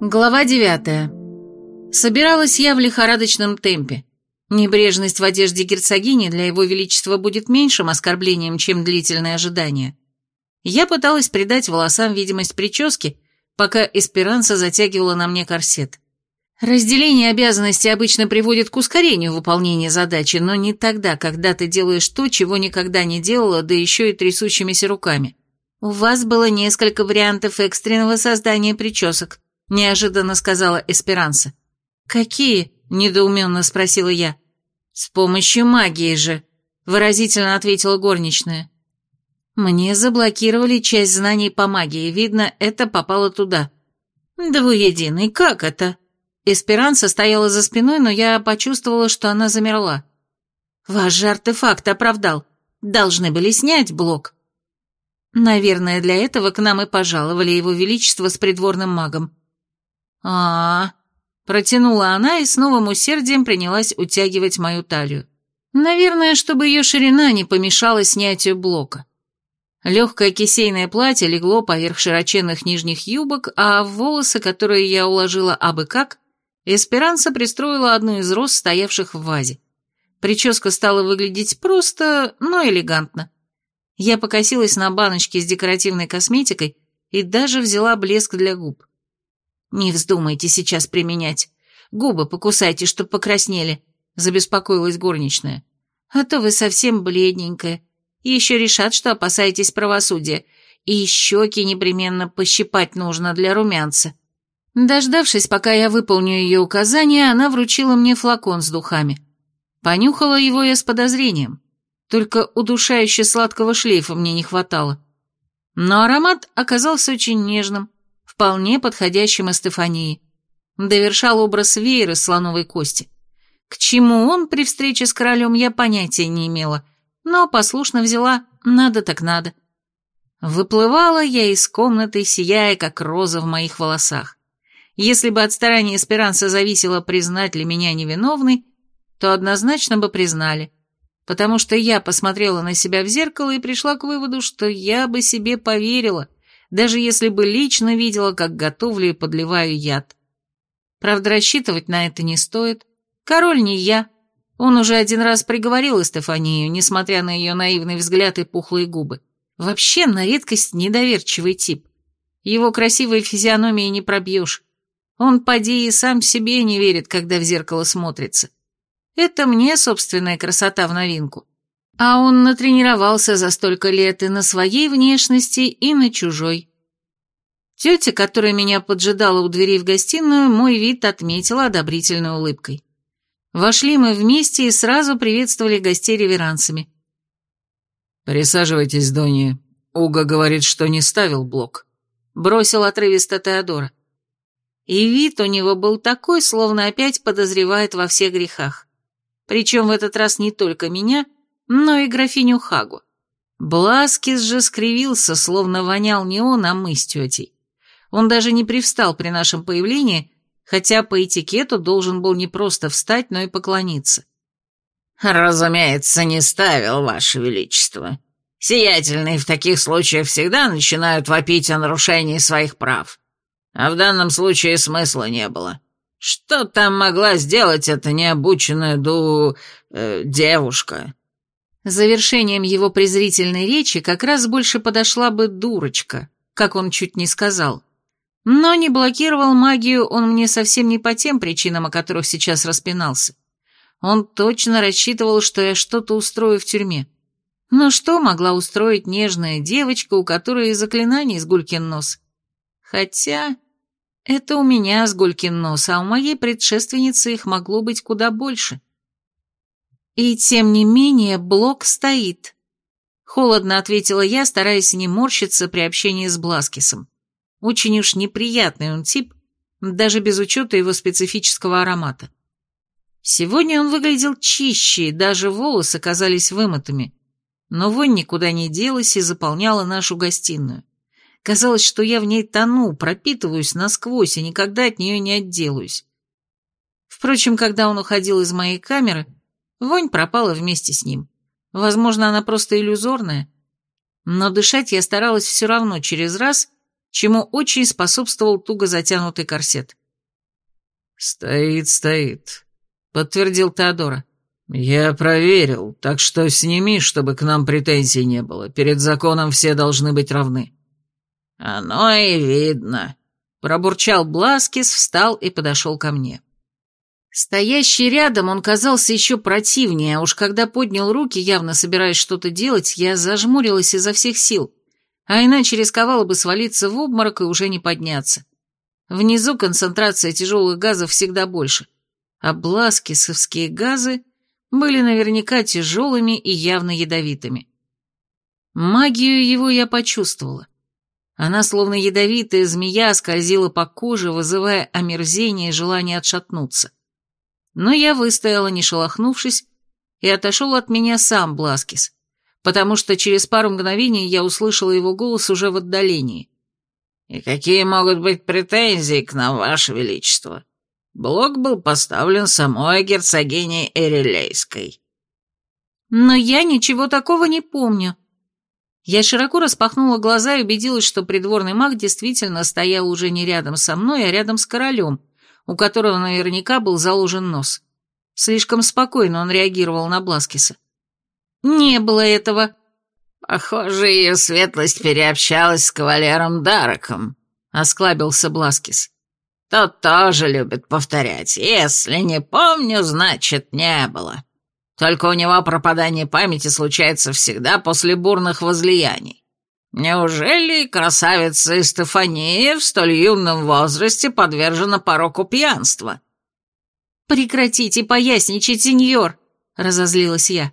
Глава девятая. Собиралась я в лихорадочном темпе. Небрежность в одежде герцогини для его величества будет меньшим оскорблением, чем длительное ожидание. Я пыталась придать волосам видимость прически, пока Эсперанса затягивала на мне корсет. Разделение обязанностей обычно приводит к ускорению выполнения задачи, но не тогда, когда ты делаешь то, чего никогда не делала, да еще и трясущимися руками. У вас было несколько вариантов экстренного создания причесок, неожиданно сказала Эсперанса. «Какие?» – недоуменно спросила я. «С помощью магии же», – выразительно ответила горничная. «Мне заблокировали часть знаний по магии, видно, это попало туда». «Двуединый, как это?» Эсперанса стояла за спиной, но я почувствовала, что она замерла. «Ваш же артефакт оправдал. Должны были снять блок». Наверное, для этого к нам и пожаловали его величество с придворным магом а, Протянула она и с новым усердием принялась утягивать мою талию. Наверное, чтобы ее ширина не помешала снятию блока. Легкое кисейное платье легло поверх широченных нижних юбок, а в волосы, которые я уложила абы как, Эсперанса пристроила одну из роз, стоявших в вазе. Прическа стала выглядеть просто, но элегантно. Я покосилась на баночки с декоративной косметикой и даже взяла блеск для губ. «Не вздумайте сейчас применять. Губы покусайте, чтоб покраснели», — забеспокоилась горничная. «А то вы совсем бледненькая. Еще решат, что опасаетесь правосудия. И щеки непременно пощипать нужно для румянца». Дождавшись, пока я выполню ее указания, она вручила мне флакон с духами. Понюхала его я с подозрением. Только удушающе сладкого шлейфа мне не хватало. Но аромат оказался очень нежным, вполне подходящим Эстефании. Довершал образ веера слоновой кости. К чему он при встрече с королем, я понятия не имела, но послушно взяла «надо так надо». Выплывала я из комнаты, сияя, как роза в моих волосах. Если бы от старания Эсперанса зависело, признать ли меня невиновной, то однозначно бы признали, потому что я посмотрела на себя в зеркало и пришла к выводу, что я бы себе поверила – даже если бы лично видела, как готовлю и подливаю яд. Правда, рассчитывать на это не стоит. Король не я. Он уже один раз приговорил Эстефанию, несмотря на ее наивный взгляд и пухлые губы. Вообще, на редкость недоверчивый тип. Его красивой физиономии не пробьешь. Он, поди, и сам себе не верит, когда в зеркало смотрится. Это мне собственная красота в новинку. А он натренировался за столько лет и на своей внешности, и на чужой. Тетя, которая меня поджидала у дверей в гостиную, мой вид отметила одобрительной улыбкой. Вошли мы вместе и сразу приветствовали гостей реверансами. «Присаживайтесь, Донни. Уга говорит, что не ставил блок», — бросил отрывисто Теодора. И вид у него был такой, словно опять подозревает во всех грехах. Причем в этот раз не только меня, — но и графиню Хагу. Бласкис же скривился, словно вонял не он, а мы с тетей. Он даже не привстал при нашем появлении, хотя по этикету должен был не просто встать, но и поклониться. «Разумеется, не ставил, Ваше Величество. Сиятельные в таких случаях всегда начинают вопить о нарушении своих прав. А в данном случае смысла не было. Что там могла сделать эта необученная ду... Э, девушка?» Завершением его презрительной речи как раз больше подошла бы дурочка, как он чуть не сказал. Но не блокировал магию он мне совсем не по тем причинам, о которых сейчас распинался. Он точно рассчитывал, что я что-то устрою в тюрьме. Но что могла устроить нежная девочка, у которой и заклинаний с нос? Хотя это у меня с гулькин нос, а у моей предшественницы их могло быть куда больше. И тем не менее блок стоит. Холодно ответила я, стараясь не морщиться при общении с Бласкисом. Очень уж неприятный он тип, даже без учета его специфического аромата. Сегодня он выглядел чище, и даже волосы казались вымытыми. Но вонь никуда не делась и заполняла нашу гостиную. Казалось, что я в ней тону, пропитываюсь насквозь и никогда от нее не отделаюсь. Впрочем, когда он уходил из моей камеры, Вонь пропала вместе с ним. Возможно, она просто иллюзорная. Но дышать я старалась все равно через раз, чему очень способствовал туго затянутый корсет. «Стоит, стоит», — подтвердил Теодора. «Я проверил, так что сними, чтобы к нам претензий не было. Перед законом все должны быть равны». «Оно и видно», — пробурчал Бласкис, встал и подошел ко мне. Стоящий рядом он казался еще противнее, а уж когда поднял руки, явно собираясь что-то делать, я зажмурилась изо всех сил, а иначе рисковала бы свалиться в обморок и уже не подняться. Внизу концентрация тяжелых газов всегда больше, а бласкисовские газы были наверняка тяжелыми и явно ядовитыми. Магию его я почувствовала. Она, словно ядовитая змея, скользила по коже, вызывая омерзение и желание отшатнуться. Но я выстояла, не шелохнувшись, и отошел от меня сам Бласкис, потому что через пару мгновений я услышала его голос уже в отдалении. «И какие могут быть претензии к нам, Ваше Величество? Блок был поставлен самой герцогиней Эрилейской». «Но я ничего такого не помню». Я широко распахнула глаза и убедилась, что придворный маг действительно стоял уже не рядом со мной, а рядом с королем, у которого наверняка был заложен нос. Слишком спокойно он реагировал на Бласкиса. «Не было этого». «Похоже, ее светлость переобщалась с кавалером Дараком», — осклабился Бласкис. «Тот тоже любит повторять. Если не помню, значит, не было. Только у него пропадание памяти случается всегда после бурных возлияний. Неужели красавица Стефания в столь юном возрасте подвержена пороку пьянства? «Прекратите поясничать, сеньор!» — разозлилась я.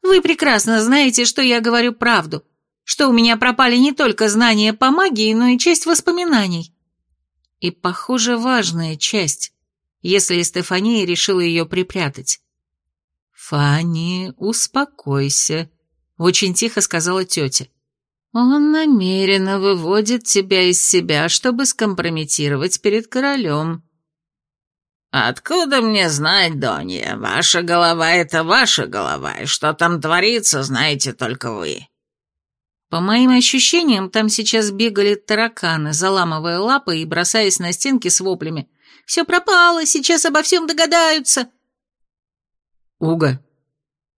«Вы прекрасно знаете, что я говорю правду, что у меня пропали не только знания по магии, но и часть воспоминаний. И, похоже, важная часть, если Стефания решила ее припрятать». «Фанни, успокойся», — очень тихо сказала тетя. Он намеренно выводит тебя из себя, чтобы скомпрометировать перед королем. «Откуда мне знать, Донья? Ваша голова — это ваша голова, и что там творится, знаете только вы». По моим ощущениям, там сейчас бегали тараканы, заламывая лапы и бросаясь на стенки с воплями. «Все пропало, сейчас обо всем догадаются». «Уга,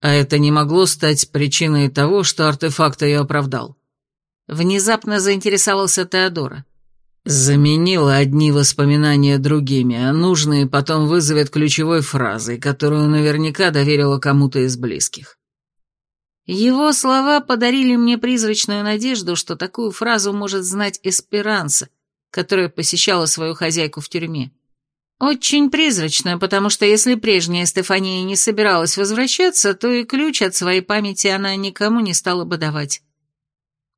а это не могло стать причиной того, что артефакт ее оправдал?» Внезапно заинтересовался Теодора. Заменила одни воспоминания другими, а нужные потом вызовет ключевой фразой, которую наверняка доверила кому-то из близких. Его слова подарили мне призрачную надежду, что такую фразу может знать Эсперанса, которая посещала свою хозяйку в тюрьме. Очень призрачную, потому что если прежняя Стефания не собиралась возвращаться, то и ключ от своей памяти она никому не стала бы давать.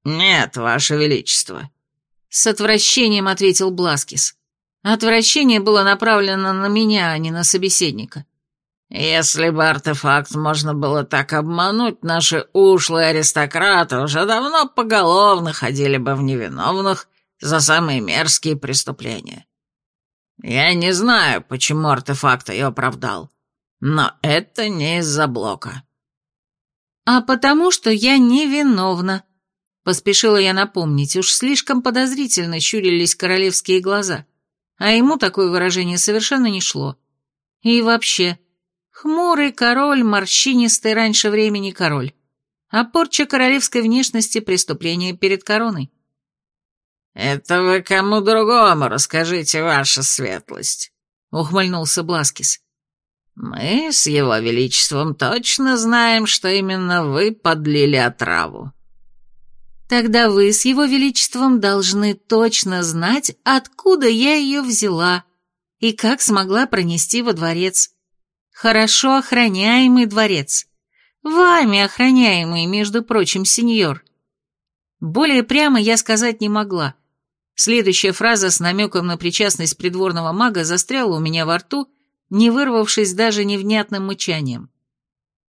«Нет, Ваше Величество», — с отвращением ответил Бласкис. Отвращение было направлено на меня, а не на собеседника. «Если бы артефакт можно было так обмануть, наши ушлые аристократы уже давно поголовно ходили бы в невиновных за самые мерзкие преступления. Я не знаю, почему артефакт ее оправдал, но это не из-за блока». «А потому что я невиновна», Поспешила я напомнить, уж слишком подозрительно щурились королевские глаза, а ему такое выражение совершенно не шло. И вообще, хмурый король, морщинистый раньше времени король, а порча королевской внешности – преступление перед короной. «Это вы кому другому расскажите, ваша светлость», — ухмыльнулся Бласкис. «Мы с его величеством точно знаем, что именно вы подлили отраву». Тогда вы с его величеством должны точно знать, откуда я ее взяла и как смогла пронести во дворец. Хорошо охраняемый дворец. Вами охраняемый, между прочим, сеньор. Более прямо я сказать не могла. Следующая фраза с намеком на причастность придворного мага застряла у меня во рту, не вырвавшись даже невнятным мычанием.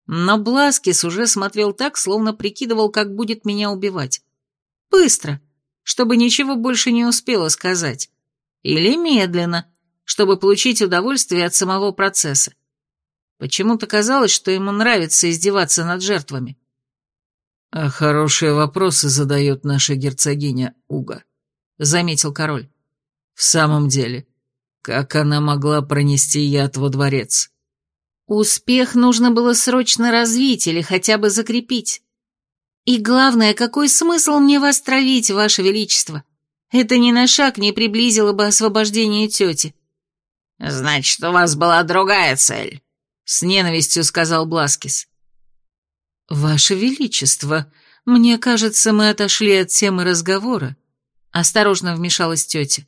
Но Бласкис уже смотрел так, словно прикидывал, как будет меня убивать. Быстро, чтобы ничего больше не успела сказать. Или медленно, чтобы получить удовольствие от самого процесса. Почему-то казалось, что ему нравится издеваться над жертвами. А хорошие вопросы задает наша герцогиня Уга. — заметил король. «В самом деле, как она могла пронести яд во дворец?» Успех нужно было срочно развить или хотя бы закрепить. И главное, какой смысл мне вас травить, ваше величество? Это ни на шаг не приблизило бы освобождение тети. «Значит, у вас была другая цель», — с ненавистью сказал Бласкис. «Ваше Величество, мне кажется, мы отошли от темы разговора», — осторожно вмешалась тетя.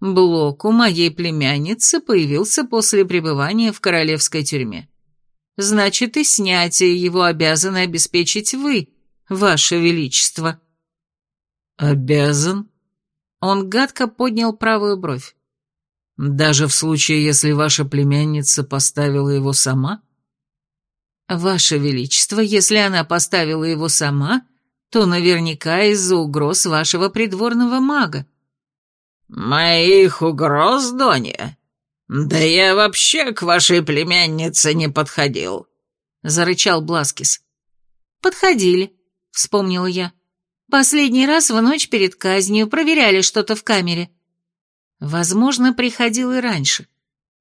Блок у моей племянницы появился после пребывания в королевской тюрьме. Значит, и снятие его обязаны обеспечить вы, ваше величество». «Обязан?» Он гадко поднял правую бровь. «Даже в случае, если ваша племянница поставила его сама?» «Ваше Величество, если она поставила его сама, то наверняка из-за угроз вашего придворного мага. «Моих угроз, Донья? Да я вообще к вашей племяннице не подходил», — зарычал Бласкис. «Подходили», — вспомнила я. «Последний раз в ночь перед казнью проверяли что-то в камере». Возможно, приходил и раньше,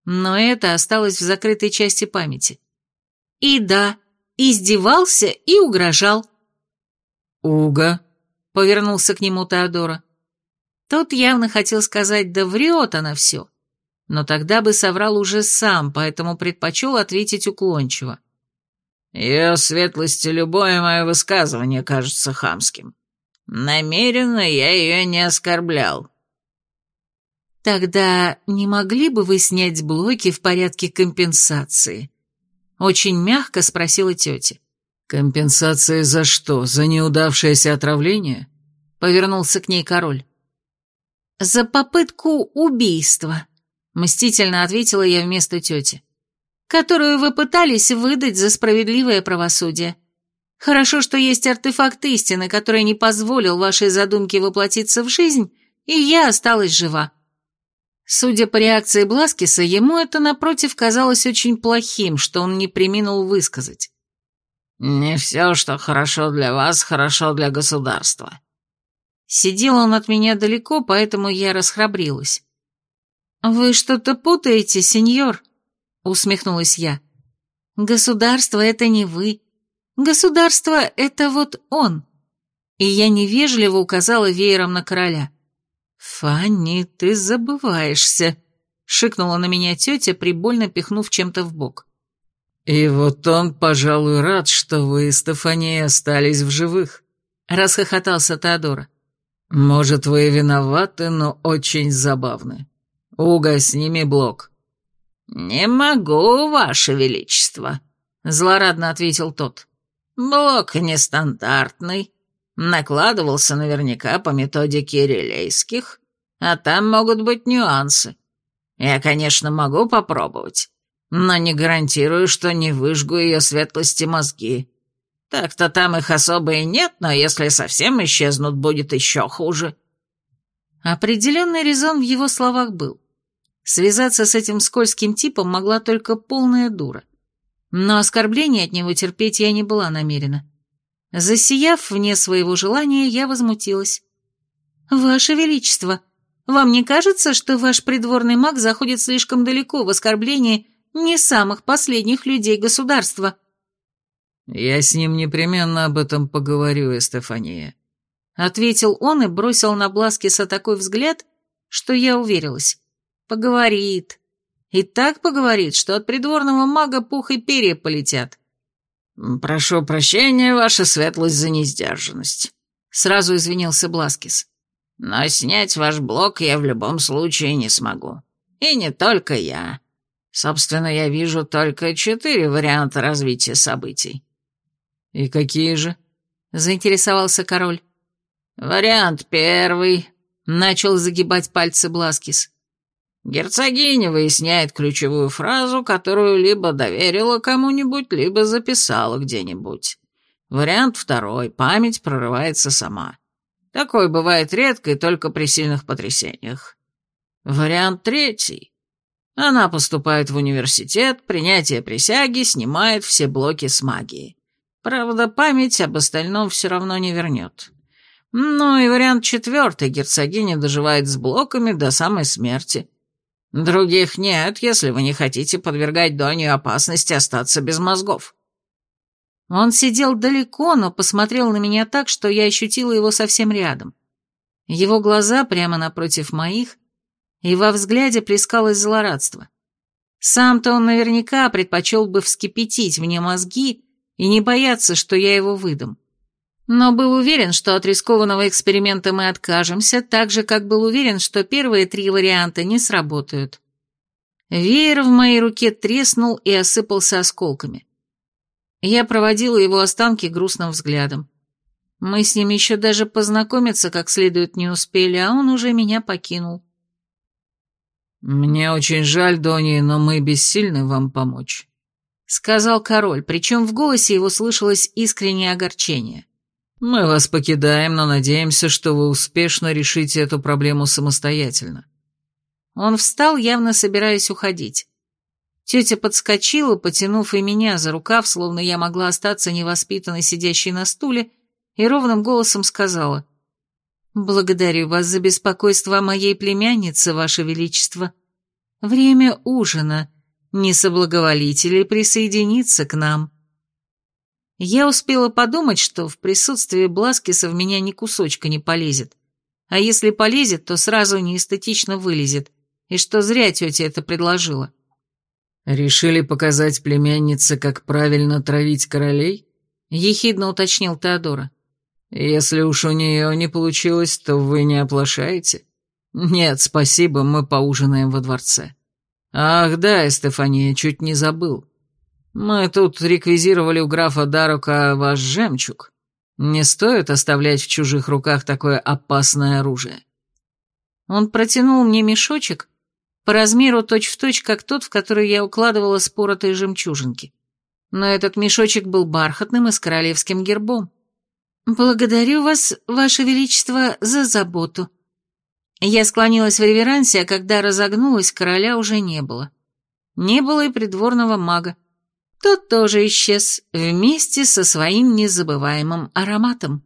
но это осталось в закрытой части памяти. И да, издевался и угрожал. «Уга», — повернулся к нему Теодора. Тот явно хотел сказать «да врет она все», но тогда бы соврал уже сам, поэтому предпочел ответить уклончиво. «Ее светлости любое мое высказывание кажется хамским. Намеренно я ее не оскорблял». «Тогда не могли бы вы снять блоки в порядке компенсации?» Очень мягко спросила тетя. «Компенсация за что? За неудавшееся отравление?» Повернулся к ней король. «За попытку убийства», — мстительно ответила я вместо тети, «которую вы пытались выдать за справедливое правосудие. Хорошо, что есть артефакт истины, который не позволил вашей задумке воплотиться в жизнь, и я осталась жива». Судя по реакции Бласкиса, ему это, напротив, казалось очень плохим, что он не приминул высказать. «Не все, что хорошо для вас, хорошо для государства», Сидел он от меня далеко, поэтому я расхрабрилась. «Вы что-то путаете, сеньор?» — усмехнулась я. «Государство — это не вы. Государство — это вот он». И я невежливо указала веером на короля. «Фанни, ты забываешься», — шикнула на меня тетя, прибольно пихнув чем-то в бок. «И вот он, пожалуй, рад, что вы, Стефания, остались в живых», — расхохотался Теодора. «Может, вы и виноваты, но очень забавны. Уга, сними блок». «Не могу, ваше величество», — злорадно ответил тот. «Блок нестандартный, накладывался наверняка по методике релейских, а там могут быть нюансы. Я, конечно, могу попробовать, но не гарантирую, что не выжгу ее светлости мозги. Так-то там их особо и нет, но если совсем исчезнут, будет еще хуже». Определенный резон в его словах был. Связаться с этим скользким типом могла только полная дура. Но оскорбления от него терпеть я не была намерена. Засияв вне своего желания, я возмутилась. «Ваше Величество, вам не кажется, что ваш придворный маг заходит слишком далеко в оскорблении не самых последних людей государства?» «Я с ним непременно об этом поговорю, Эстефания», — ответил он и бросил на Бласкиса такой взгляд, что я уверилась. «Поговорит. И так поговорит, что от придворного мага пух и перья полетят». «Прошу прощения, ваша светлость, за несдержанность», — сразу извинился Бласкис. «Но снять ваш блок я в любом случае не смогу. И не только я. Собственно, я вижу только четыре варианта развития событий. «И какие же?» — заинтересовался король. «Вариант первый», — начал загибать пальцы Бласкис. «Герцогиня выясняет ключевую фразу, которую либо доверила кому-нибудь, либо записала где-нибудь. Вариант второй. Память прорывается сама. Такое бывает редко и только при сильных потрясениях. Вариант третий. Она поступает в университет, принятие присяги снимает все блоки с магией. Правда, память об остальном все равно не вернет. Ну и вариант четвертый, герцогиня доживает с блоками до самой смерти. Других нет, если вы не хотите подвергать Донию опасности остаться без мозгов. Он сидел далеко, но посмотрел на меня так, что я ощутила его совсем рядом. Его глаза прямо напротив моих, и во взгляде плескалось злорадство. Сам-то он наверняка предпочел бы вскипятить мне мозги и не бояться, что я его выдам. Но был уверен, что от рискованного эксперимента мы откажемся, так же, как был уверен, что первые три варианта не сработают. Веер в моей руке треснул и осыпался осколками. Я проводила его останки грустным взглядом. Мы с ним еще даже познакомиться как следует не успели, а он уже меня покинул. «Мне очень жаль, Донни, но мы бессильны вам помочь», — сказал король, причем в голосе его слышалось искреннее огорчение. «Мы вас покидаем, но надеемся, что вы успешно решите эту проблему самостоятельно». Он встал, явно собираясь уходить. Тетя подскочила, потянув и меня за рукав, словно я могла остаться невоспитанной, сидящей на стуле, и ровным голосом сказала «Благодарю вас за беспокойство о моей племяннице, ваше величество. Время ужина. Не соблаговолите ли присоединиться к нам?» Я успела подумать, что в присутствии Бласкиса в меня ни кусочка не полезет, а если полезет, то сразу неэстетично вылезет, и что зря тетя это предложила. «Решили показать племяннице, как правильно травить королей?» — ехидно уточнил Теодора. «Если уж у нее не получилось, то вы не оплошаете?» «Нет, спасибо, мы поужинаем во дворце». «Ах да, Стефания, чуть не забыл. Мы тут реквизировали у графа Дарука ваш жемчуг. Не стоит оставлять в чужих руках такое опасное оружие». Он протянул мне мешочек, по размеру точь-в-точь, точь, как тот, в который я укладывала споротые жемчужинки. Но этот мешочек был бархатным и с королевским гербом. «Благодарю вас, ваше величество, за заботу». Я склонилась в реверансе, а когда разогнулась, короля уже не было. Не было и придворного мага. Тот тоже исчез, вместе со своим незабываемым ароматом.